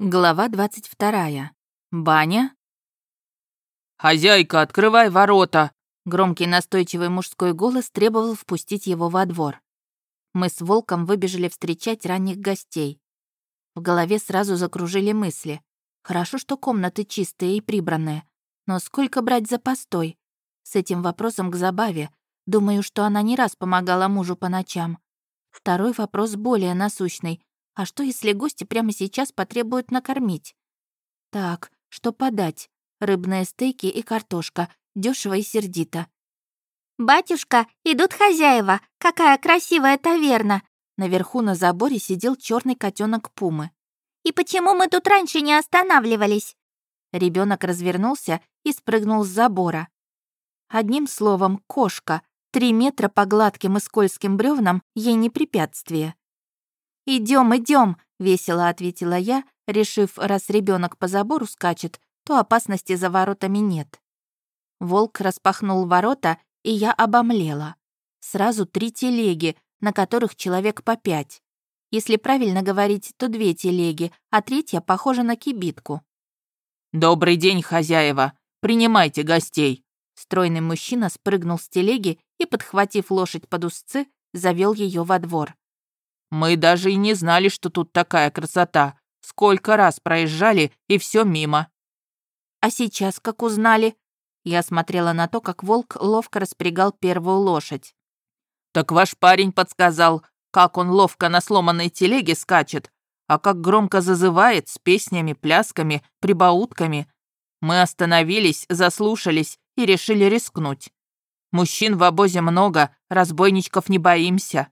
Глава 22. Баня? «Хозяйка, открывай ворота!» Громкий настойчивый мужской голос требовал впустить его во двор. Мы с Волком выбежали встречать ранних гостей. В голове сразу закружили мысли. Хорошо, что комнаты чистые и прибранные. Но сколько брать за постой? С этим вопросом к Забаве. Думаю, что она не раз помогала мужу по ночам. Второй вопрос более насущный. А что, если гости прямо сейчас потребуют накормить? Так, что подать? Рыбные стейки и картошка. дешево и сердито. «Батюшка, идут хозяева! Какая красивая таверна!» Наверху на заборе сидел черный котенок Пумы. «И почему мы тут раньше не останавливались?» Ребенок развернулся и спрыгнул с забора. Одним словом, кошка. Три метра по гладким и скользким бревнам ей не препятствие. Идем, идем, весело ответила я, решив, раз ребенок по забору скачет, то опасности за воротами нет. Волк распахнул ворота, и я обомлела. Сразу три телеги, на которых человек по пять. Если правильно говорить, то две телеги, а третья похожа на кибитку. «Добрый день, хозяева! Принимайте гостей!» Стройный мужчина спрыгнул с телеги и, подхватив лошадь под узцы, завел ее во двор. Мы даже и не знали, что тут такая красота. Сколько раз проезжали, и все мимо. А сейчас как узнали? Я смотрела на то, как волк ловко распрягал первую лошадь. Так ваш парень подсказал, как он ловко на сломанной телеге скачет, а как громко зазывает с песнями, плясками, прибаутками. Мы остановились, заслушались и решили рискнуть. Мужчин в обозе много, разбойничков не боимся.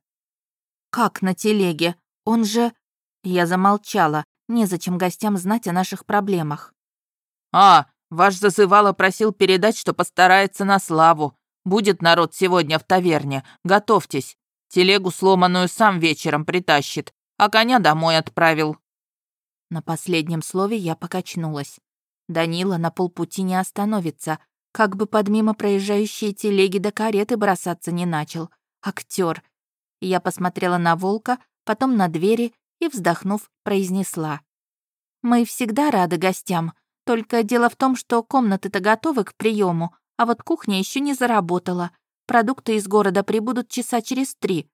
«Как на телеге? Он же...» Я замолчала. Незачем гостям знать о наших проблемах. «А, ваш зазывало просил передать, что постарается на славу. Будет народ сегодня в таверне. Готовьтесь. Телегу сломанную сам вечером притащит, а коня домой отправил». На последнем слове я покачнулась. Данила на полпути не остановится, как бы под мимо проезжающие телеги до кареты бросаться не начал. Актер, я посмотрела на волка, потом на двери и, вздохнув, произнесла. «Мы всегда рады гостям, только дело в том, что комнаты-то готовы к приему, а вот кухня еще не заработала. Продукты из города прибудут часа через три».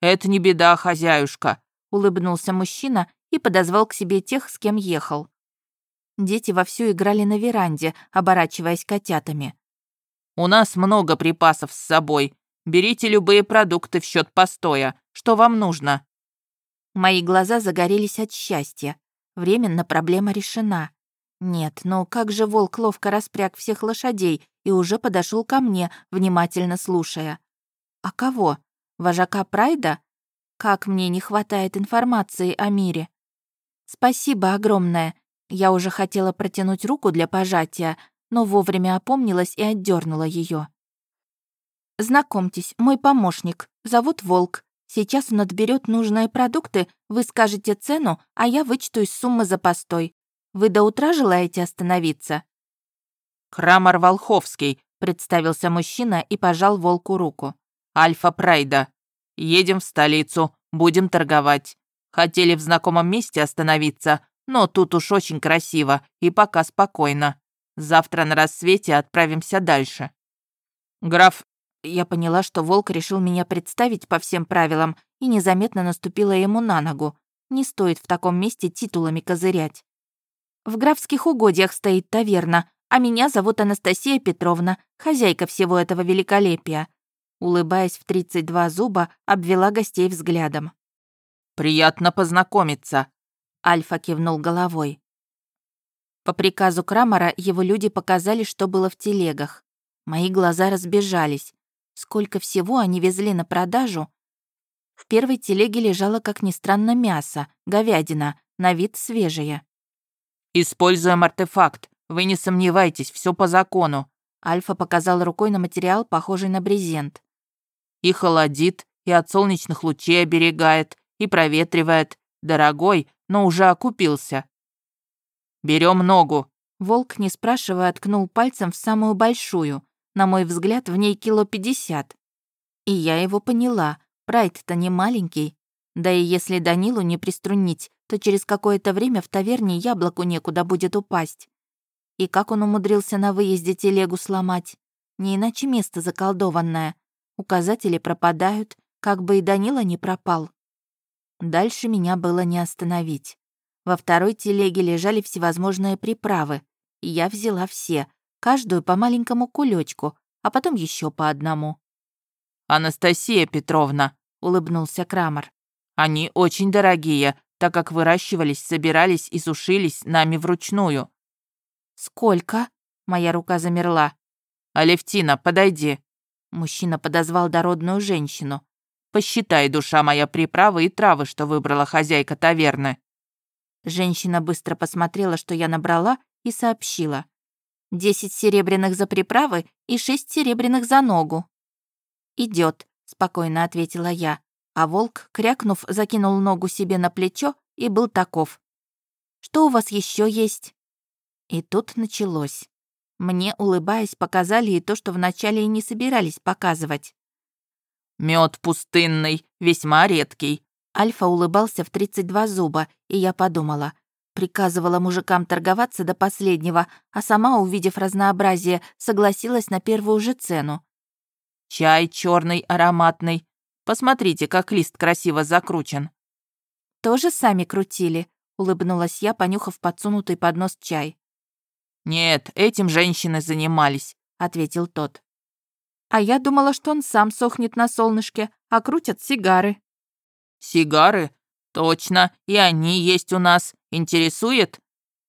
«Это не беда, хозяюшка», — улыбнулся мужчина и подозвал к себе тех, с кем ехал. Дети вовсю играли на веранде, оборачиваясь котятами. «У нас много припасов с собой. Берите любые продукты в счет постоя. Что вам нужно?» Мои глаза загорелись от счастья. Временно проблема решена. Нет, но как же волк ловко распряг всех лошадей и уже подошел ко мне, внимательно слушая. А кого? Вожака Прайда? Как мне не хватает информации о мире. Спасибо огромное. Я уже хотела протянуть руку для пожатия, но вовремя опомнилась и отдернула ее. Знакомьтесь, мой помощник. Зовут Волк. Сейчас он отберет нужные продукты, вы скажете цену, а я вычту из суммы за постой. Вы до утра желаете остановиться?» «Крамар Волховский», — представился мужчина и пожал Волку руку. «Альфа Прайда. Едем в столицу, будем торговать. Хотели в знакомом месте остановиться, но тут уж очень красиво и пока спокойно. Завтра на рассвете отправимся дальше». «Граф я поняла, что волк решил меня представить по всем правилам и незаметно наступила ему на ногу. Не стоит в таком месте титулами козырять. В графских угодьях стоит таверна, а меня зовут Анастасия Петровна, хозяйка всего этого великолепия. Улыбаясь в 32 зуба, обвела гостей взглядом. «Приятно познакомиться», — Альфа кивнул головой. По приказу Крамера его люди показали, что было в телегах. Мои глаза разбежались. Сколько всего они везли на продажу? В первой телеге лежало, как ни странно, мясо, говядина, на вид свежее. «Используем артефакт. Вы не сомневайтесь, все по закону». Альфа показал рукой на материал, похожий на брезент. «И холодит, и от солнечных лучей оберегает, и проветривает. Дорогой, но уже окупился. Берем ногу». Волк, не спрашивая, ткнул пальцем в самую большую. На мой взгляд, в ней кило пятьдесят. И я его поняла. Прайд-то не маленький. Да и если Данилу не приструнить, то через какое-то время в таверне яблоку некуда будет упасть. И как он умудрился на выезде телегу сломать? Не иначе место заколдованное. Указатели пропадают, как бы и Данила не пропал. Дальше меня было не остановить. Во второй телеге лежали всевозможные приправы, я взяла все, каждую по маленькому кулечку, а потом еще по одному. «Анастасия Петровна», — улыбнулся Крамер, — «они очень дорогие, так как выращивались, собирались и сушились нами вручную». «Сколько?» — моя рука замерла. «Алевтина, подойди». Мужчина подозвал дородную женщину. «Посчитай, душа моя, приправы и травы, что выбрала хозяйка таверны». Женщина быстро посмотрела, что я набрала, и сообщила. «Десять серебряных за приправы и шесть серебряных за ногу». Идет, спокойно ответила я, а волк, крякнув, закинул ногу себе на плечо и был таков. «Что у вас еще есть?» И тут началось. Мне, улыбаясь, показали и то, что вначале и не собирались показывать. Мед пустынный, весьма редкий». Альфа улыбался в 32 зуба, и я подумала. Приказывала мужикам торговаться до последнего, а сама, увидев разнообразие, согласилась на первую же цену. Чай черный, ароматный. Посмотрите, как лист красиво закручен. Тоже сами крутили, улыбнулась я, понюхав подсунутый под нос чай. «Нет, этим женщины занимались», — ответил тот. «А я думала, что он сам сохнет на солнышке, а крутят сигары». «Сигары? Точно, и они есть у нас. Интересует?»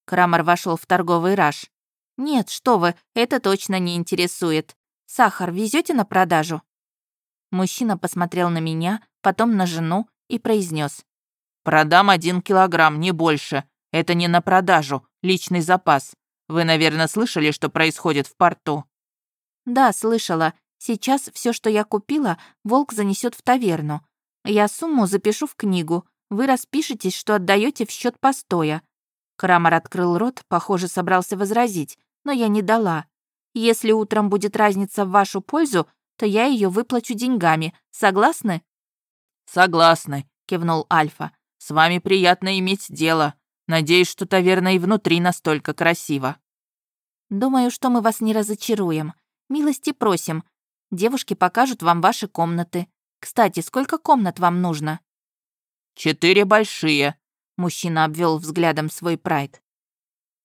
Крамер вошел в торговый раж. «Нет, что вы, это точно не интересует. Сахар везете на продажу?» Мужчина посмотрел на меня, потом на жену и произнес: «Продам один килограмм, не больше. Это не на продажу, личный запас. Вы, наверное, слышали, что происходит в порту?» «Да, слышала. Сейчас все, что я купила, волк занесет в таверну. Я сумму запишу в книгу. Вы распишетесь, что отдаете в счет постоя». Крамер открыл рот, похоже, собрался возразить, но я не дала. «Если утром будет разница в вашу пользу, то я ее выплачу деньгами. Согласны?» «Согласны», — кивнул Альфа. «С вами приятно иметь дело. Надеюсь, что таверна и внутри настолько красиво». «Думаю, что мы вас не разочаруем. Милости просим. Девушки покажут вам ваши комнаты. Кстати, сколько комнат вам нужно?» «Четыре большие», — мужчина обвел взглядом свой прайд.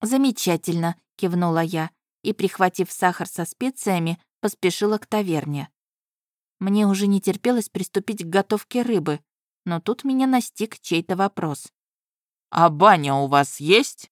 «Замечательно», — кивнула я и, прихватив сахар со специями, поспешила к таверне. Мне уже не терпелось приступить к готовке рыбы, но тут меня настиг чей-то вопрос. «А баня у вас есть?»